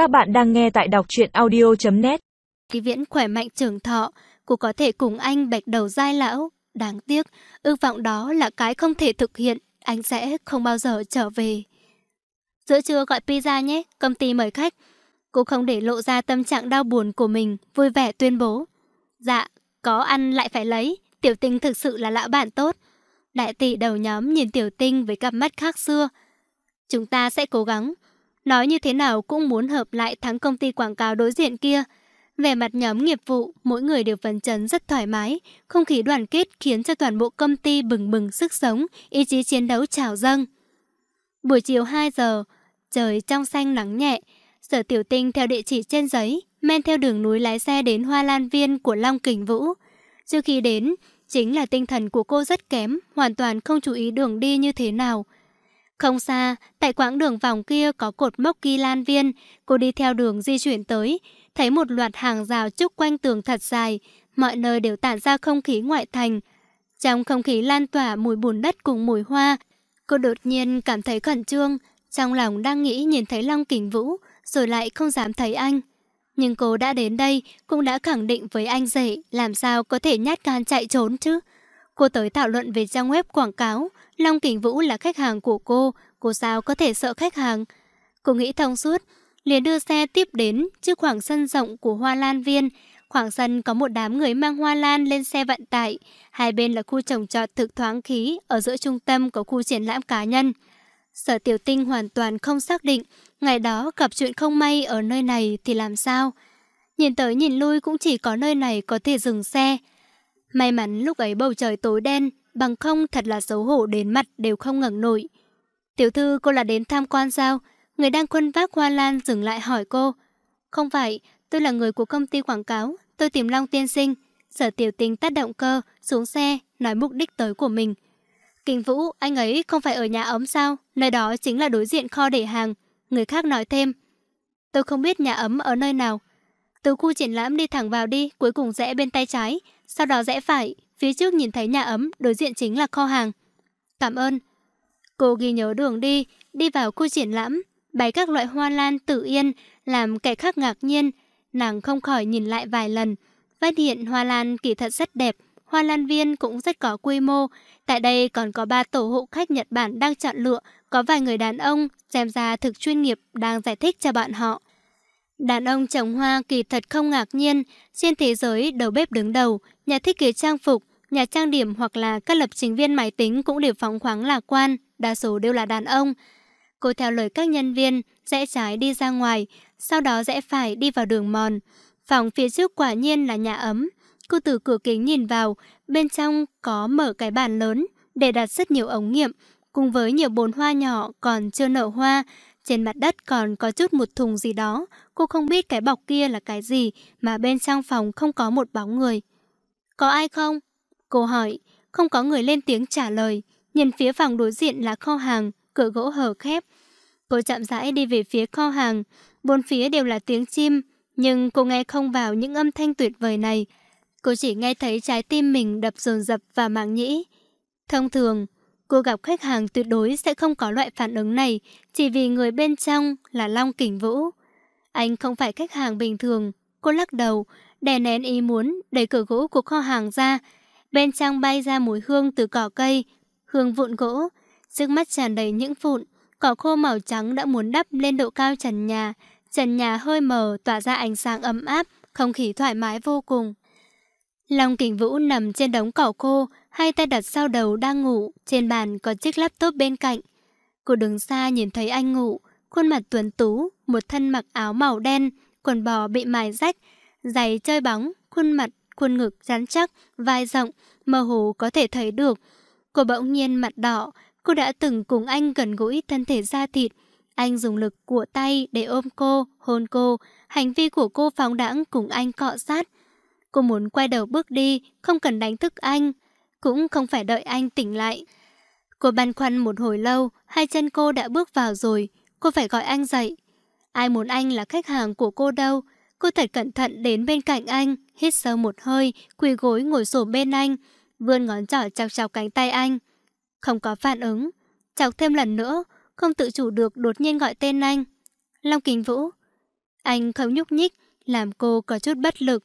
Các bạn đang nghe tại đọc truyện audio.net Kỳ viễn khỏe mạnh trường thọ, cô có thể cùng anh bạch đầu dai lão. Đáng tiếc, ước vọng đó là cái không thể thực hiện, anh sẽ không bao giờ trở về. Giữa trưa gọi pizza nhé, công ty mời khách. Cô không để lộ ra tâm trạng đau buồn của mình, vui vẻ tuyên bố. Dạ, có ăn lại phải lấy, tiểu tinh thực sự là lão bạn tốt. Đại tỷ đầu nhóm nhìn tiểu tinh với cặp mắt khác xưa. Chúng ta sẽ cố gắng. Nói như thế nào cũng muốn hợp lại thắng công ty quảng cáo đối diện kia. Về mặt nhóm nghiệp vụ, mỗi người đều phấn chấn rất thoải mái. Không khí đoàn kết khiến cho toàn bộ công ty bừng bừng sức sống, ý chí chiến đấu trào dâng. Buổi chiều 2 giờ, trời trong xanh nắng nhẹ. Sở tiểu tinh theo địa chỉ trên giấy, men theo đường núi lái xe đến hoa lan viên của Long Kình Vũ. Trước khi đến, chính là tinh thần của cô rất kém, hoàn toàn không chú ý đường đi như thế nào. Không xa, tại quãng đường vòng kia có cột mốc ghi lan viên, cô đi theo đường di chuyển tới, thấy một loạt hàng rào trúc quanh tường thật dài, mọi nơi đều tản ra không khí ngoại thành. Trong không khí lan tỏa mùi bùn đất cùng mùi hoa, cô đột nhiên cảm thấy khẩn trương, trong lòng đang nghĩ nhìn thấy Long Kình Vũ, rồi lại không dám thấy anh. Nhưng cô đã đến đây, cũng đã khẳng định với anh rể, làm sao có thể nhát gan chạy trốn chứ. Cô tới thảo luận về trang web quảng cáo, Long Kình Vũ là khách hàng của cô, cô sao có thể sợ khách hàng. Cô nghĩ thông suốt, liền đưa xe tiếp đến trước khoảng sân rộng của Hoa Lan Viên. Khoảng sân có một đám người mang hoa lan lên xe vận tải. Hai bên là khu trồng trọt thực thoáng khí, ở giữa trung tâm có khu triển lãm cá nhân. Sở tiểu tinh hoàn toàn không xác định, ngày đó gặp chuyện không may ở nơi này thì làm sao. Nhìn tới nhìn lui cũng chỉ có nơi này có thể dừng xe. May mắn lúc ấy bầu trời tối đen, bằng không thật là xấu hổ đến mặt đều không ngẩng nổi. Tiểu thư cô là đến tham quan sao? Người đang quân vác hoa lan dừng lại hỏi cô. Không phải, tôi là người của công ty quảng cáo, tôi tìm Long tiên sinh. Sở tiểu tình tắt động cơ, xuống xe, nói mục đích tới của mình. Kinh Vũ, anh ấy không phải ở nhà ấm sao? Nơi đó chính là đối diện kho để hàng. Người khác nói thêm. Tôi không biết nhà ấm ở nơi nào. Từ khu triển lãm đi thẳng vào đi, cuối cùng rẽ bên tay trái. Sau đó rẽ phải, phía trước nhìn thấy nhà ấm, đối diện chính là kho hàng. Cảm ơn. Cô ghi nhớ đường đi, đi vào khu triển lãm, bày các loại hoa lan tự yên, làm kẻ khác ngạc nhiên. Nàng không khỏi nhìn lại vài lần, phát hiện hoa lan kỳ thật rất đẹp, hoa lan viên cũng rất có quy mô. Tại đây còn có ba tổ hộ khách Nhật Bản đang chọn lựa, có vài người đàn ông, xem ra thực chuyên nghiệp đang giải thích cho bạn họ. Đàn ông trồng hoa kỳ thật không ngạc nhiên, trên thế giới đầu bếp đứng đầu, nhà thiết kế trang phục, nhà trang điểm hoặc là các lập trình viên máy tính cũng đều phóng khoáng lạc quan, đa số đều là đàn ông. Cô theo lời các nhân viên, rẽ trái đi ra ngoài, sau đó rẽ phải đi vào đường mòn. Phòng phía trước quả nhiên là nhà ấm. Cô từ cửa kính nhìn vào, bên trong có mở cái bàn lớn để đặt rất nhiều ống nghiệm, cùng với nhiều bồn hoa nhỏ còn chưa nở hoa. Trên mặt đất còn có chút một thùng gì đó, cô không biết cái bọc kia là cái gì mà bên trong phòng không có một bóng người. Có ai không? Cô hỏi, không có người lên tiếng trả lời. Nhìn phía phòng đối diện là kho hàng, cửa gỗ hở khép. Cô chậm rãi đi về phía kho hàng, bốn phía đều là tiếng chim, nhưng cô nghe không vào những âm thanh tuyệt vời này. Cô chỉ nghe thấy trái tim mình đập dồn dập và màng nhĩ. Thông thường, cô gặp khách hàng tuyệt đối sẽ không có loại phản ứng này, chỉ vì người bên trong là Long Kình Vũ. Anh không phải khách hàng bình thường. Cô lắc đầu, đè nén ý muốn, đẩy cửa gỗ của kho hàng ra. Bên trong bay ra mùi hương từ cỏ cây, hương vụn gỗ. Trước mắt tràn đầy những vụn, cỏ khô màu trắng đã muốn đắp lên độ cao trần nhà. Trần nhà hơi mờ, tỏa ra ánh sáng ấm áp, không khí thoải mái vô cùng. Long Kình Vũ nằm trên đống cỏ khô, hai tay đặt sau đầu đang ngủ, trên bàn có chiếc laptop bên cạnh. Cô đứng xa nhìn thấy anh ngủ, khuôn mặt tuấn tú, một thân mặc áo màu đen, quần bò bị mài rách, giày chơi bóng, khuôn mặt, khuôn ngực rắn chắc, vai rộng, mơ hồ có thể thấy được. Cô bỗng nhiên mặt đỏ, cô đã từng cùng anh gần gũi thân thể da thịt. Anh dùng lực của tay để ôm cô, hôn cô, hành vi của cô phóng đãng cùng anh cọ sát. Cô muốn quay đầu bước đi, không cần đánh thức anh, cũng không phải đợi anh tỉnh lại. Cô băn khoăn một hồi lâu, hai chân cô đã bước vào rồi, cô phải gọi anh dậy. Ai muốn anh là khách hàng của cô đâu. Cô thật cẩn thận đến bên cạnh anh, hít sâu một hơi, quỳ gối ngồi xổm bên anh, vươn ngón trỏ chọc chọc cánh tay anh. Không có phản ứng, chọc thêm lần nữa, không tự chủ được đột nhiên gọi tên anh. Long Kính Vũ. Anh không nhúc nhích, làm cô có chút bất lực.